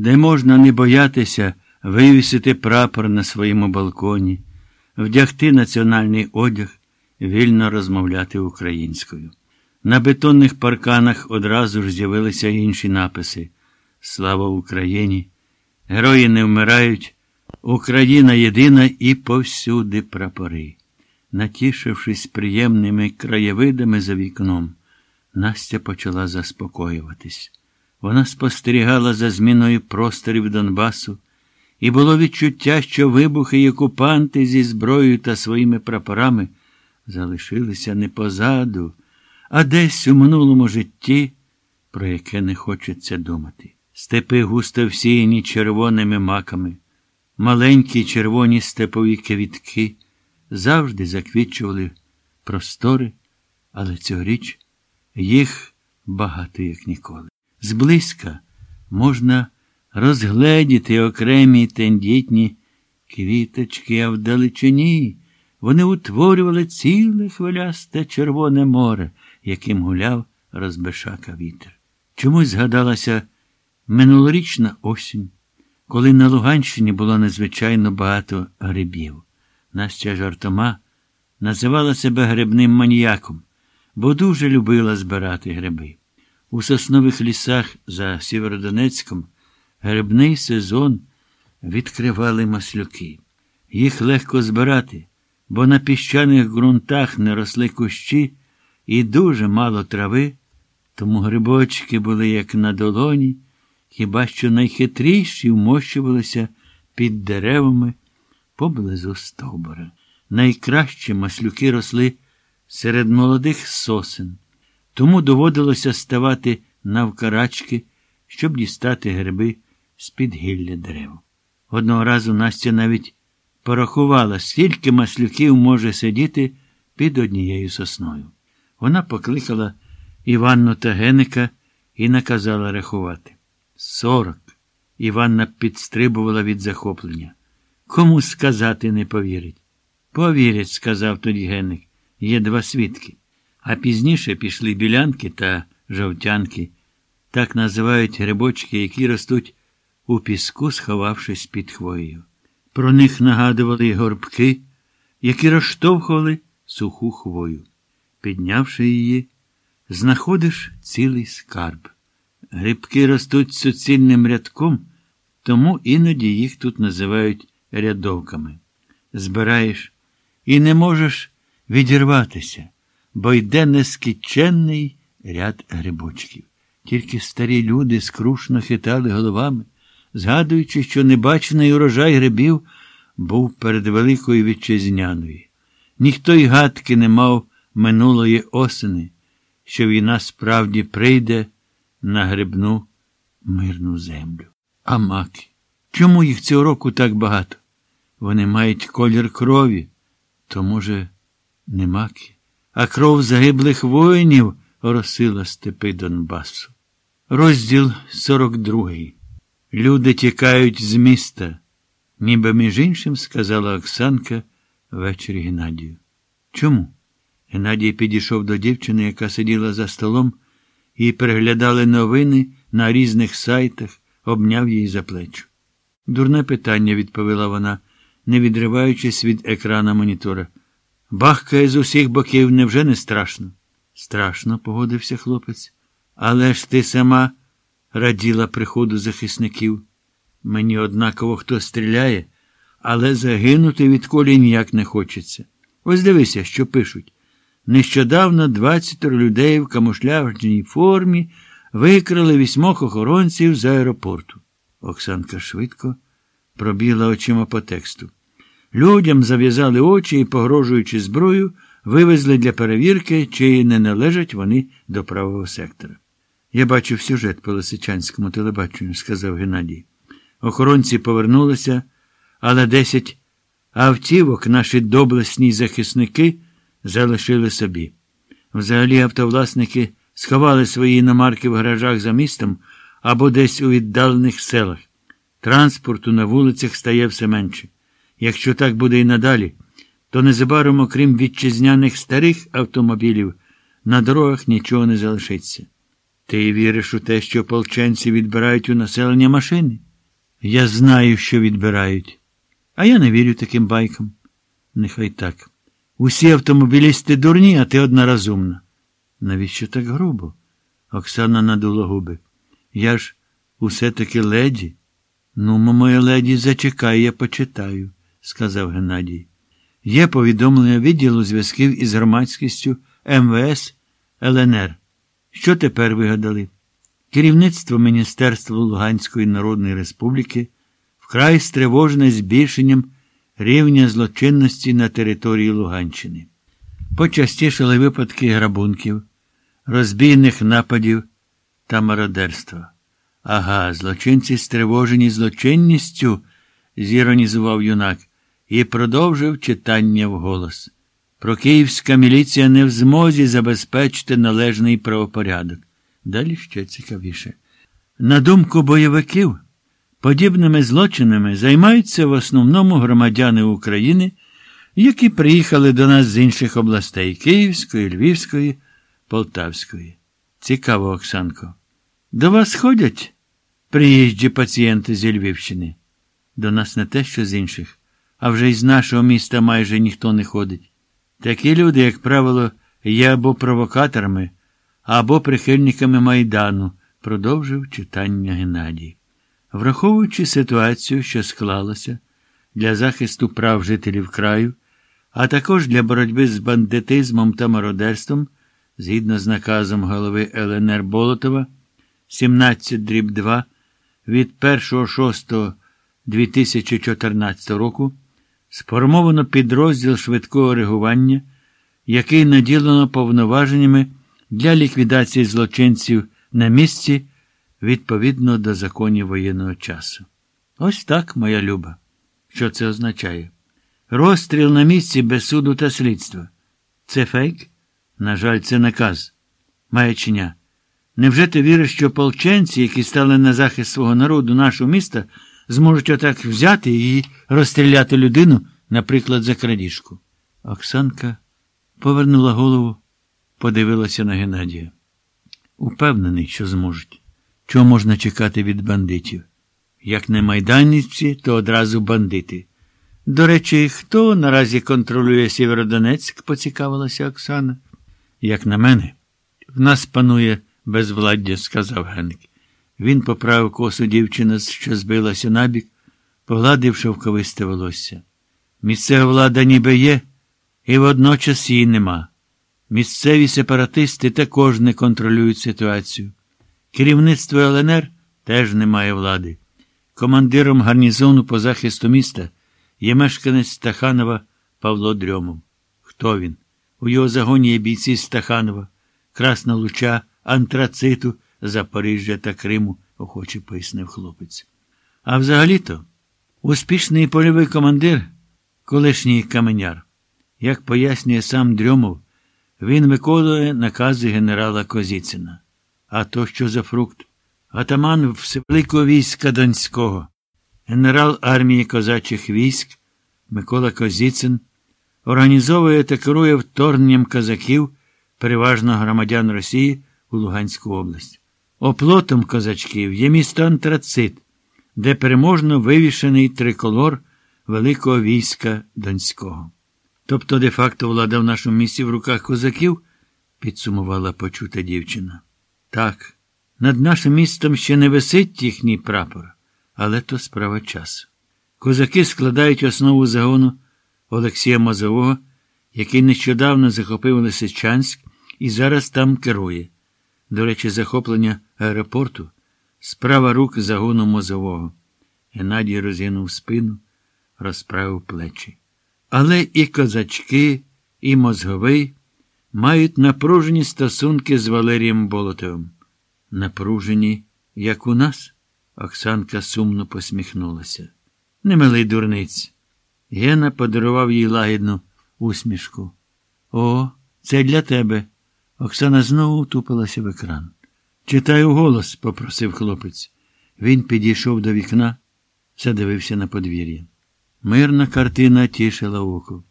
де можна не боятися вивісити прапор на своєму балконі, вдягти національний одяг, вільно розмовляти українською. На бетонних парканах одразу ж з'явилися інші написи Слава Україні! Герої не вмирають, Україна єдина і повсюди прапори. Натішившись приємними краєвидами за вікном, Настя почала заспокоюватись. Вона спостерігала за зміною просторів Донбасу, і було відчуття, що вибухи й окупанти зі зброєю та своїми прапорами залишилися не позаду, а десь у минулому житті, про яке не хочеться думати. Степи густо всіяні червоними маками, маленькі червоні степові квітки завжди заквічували простори, але цьогоріч їх багато як ніколи. Зблизька можна розгледіти окремі тендітні квіточки, а вдалечині вони утворювали ціле хвилясте червоне море, яким гуляв розбешака вітер. Чомусь згадалася минулорічна осінь, коли на Луганщині було незвичайно багато грибів. Настя жартома називала себе грибним маніяком, бо дуже любила збирати гриби. У соснових лісах за Сєвєродонецьком грибний сезон відкривали маслюки. Їх легко збирати, бо на піщаних ґрунтах не росли кущі і дуже мало трави, тому грибочки були як на долоні, хіба що найхитріші вмощувалися під деревами поблизу стовбура. Найкраще маслюки росли серед молодих сосен, тому доводилося ставати навкарачки, щоб дістати гриби з-під гілля дерев. Одного разу Настя навіть порахувала, скільки маслюків може сидіти під однією сосною. Вона покликала Іванну та Геника і наказала рахувати. Сорок. Іванна підстрибувала від захоплення. Кому сказати не повірить? Повірять, сказав тоді Генник. Є два свідки. А пізніше пішли білянки та жовтянки. Так називають грибочки, які ростуть у піску, сховавшись під хвоєю. Про них нагадували горбки, які розштовхували суху хвою. Піднявши її, знаходиш цілий скарб. Грибки ростуть суцільним рядком, тому іноді їх тут називають рядовками. Збираєш і не можеш відірватися, бо йде нескінченний ряд грибочків. Тільки старі люди скрушно хитали головами, згадуючи, що небачений урожай грибів був перед великою вітчизняною. Ніхто й гадки не мав минулої осени, що війна справді прийде на грибну мирну землю. А маки. Чому їх цього року так багато? Вони мають колір крові, то, може, не маки, а кров загиблих воїнів оросила степи Донбасу. Розділ 42. Люди тікають з міста, ніби між іншим сказала Оксанка ввечері Геннадію. Чому? Геннадій підійшов до дівчини, яка сиділа за столом, і переглядали новини на різних сайтах, обняв її за плечу. Дурне питання, відповіла вона, не відриваючись від екрана монітора. Бахкає з усіх боків невже не страшно? Страшно, погодився хлопець. Але ж ти сама раділа приходу захисників. Мені однаково хто стріляє, але загинути відколі ніяк не хочеться. Ось дивися, що пишуть. Нещодавно 20 людей в камуфляжній формі викрали вісьмох охоронців з аеропорту. Оксанка швидко пробігла очима по тексту. Людям зав'язали очі і, погрожуючи зброю, вивезли для перевірки, чи не належать вони до правого сектора. Я бачив сюжет по Лисичанському телебаченню, сказав Геннадій. Охоронці повернулися, але десять автівок наші доблесні захисники залишили собі. Взагалі автовласники сховали свої іномарки в гаражах за містом або десь у віддалених селах. Транспорту на вулицях стає все менше. Якщо так буде і надалі, то незабаром, окрім вітчизняних старих автомобілів, на дорогах нічого не залишиться. Ти віриш у те, що полченці відбирають у населення машини? Я знаю, що відбирають. А я не вірю таким байкам. Нехай так. Усі автомобілісти дурні, а ти одна розумна. Навіщо так грубо? Оксана надула губи. Я ж усе таки леді. Ну, моя леді, зачекай, я почитаю, сказав Геннадій. Є повідомлення відділу зв'язків із громадськістю МВС ЛНР. Що тепер вигадали? Керівництво Міністерства Луганської Народної Республіки вкрай стривожене збільшенням рівня злочинності на території Луганщини. Почастішали випадки грабунків, розбійних нападів та мародерства. Ага, злочинці стривожені злочинністю, зіронізував юнак і продовжив читання вголос. Прокиївська міліція не в змозі забезпечити належний правопорядок. Далі ще цікавіше. На думку бойовиків, подібними злочинами займаються в основному громадяни України, які приїхали до нас з інших областей Київської, Львівської, Полтавської. Цікаво, Оксанко. До вас ходять приїжджі пацієнти зі Львівщини? До нас не те, що з інших, а вже й з нашого міста майже ніхто не ходить. Такі люди, як правило, є або провокаторами, або прихильниками Майдану, продовжив читання Геннадій. Враховуючи ситуацію, що склалася для захисту прав жителів краю, а також для боротьби з бандитизмом та мародерством, згідно з наказом голови ЛНР Болотова 17 дріб 2 від 1.6.2014 року сформовано підрозділ швидкого реагування, який наділено повноваженнями для ліквідації злочинців на місці відповідно до законів воєнного часу. Ось так, моя люба. Що це означає? Розстріл на місці без суду та слідства. Це фейк? На жаль, це наказ. Маячня. Невже ти віриш, що полченці, які стали на захист свого народу, нашого міста, зможуть отак взяти і розстріляти людину, наприклад, за крадіжку? Оксанка повернула голову, подивилася на Геннадія. Упевнений, що зможуть. Чого можна чекати від бандитів? Як не майданівці, то одразу бандити. До речі, хто наразі контролює Сєвєродонецьк, поцікавилася Оксана. Як на мене, в нас панує безвладдя, сказав Генк. Він поправив косу дівчини, що збилася набік, погладив шовковисте волосся. Місцева влада ніби є, і водночас її нема. Місцеві сепаратисти також не контролюють ситуацію. Керівництво ЛНР теж не має влади. Командиром гарнізону по захисту міста є мешканець Стаханова Павло Дрьомов. Хто він? У його загоні є бійці Стаханова, Красна Луча, Антрациту, Запоріжжя та Криму, охоче пояснив хлопець. А взагалі-то успішний польовий командир, колишній каменяр. Як пояснює сам Дрьомов, він виконує накази генерала Козіцина. А то що за фрукт? Атаман Всевеликого війська Донського, генерал армії козачих військ Микола Козіцин організовує та керує вторгненням козаків, переважно громадян Росії, у Луганську область. Оплотом козачків є місто Антрацит, де переможно вивішений триколор Великого війська Донського. Тобто, де-факто влада в нашому місті в руках козаків, підсумувала почута дівчина. Так, над нашим містом ще не висить їхній прапор, але то справа часу. Козаки складають основу загону Олексія Мозового, який нещодавно захопив Лисичанськ і зараз там керує. До речі, захоплення аеропорту справа рук загону Мозового. Геннадій розгинув спину, розправив плечі. Але і козачки, і мозговий мають напружені стосунки з Валерієм Болотовим. Напружені, як у нас? Оксанка сумно посміхнулася. Немилий дурниць. Гена подарував їй лагідну усмішку. О, це для тебе. Оксана знову утупилася в екран. Читаю голос, попросив хлопець. Він підійшов до вікна, задивився на подвір'я. Мирна картина тішила око.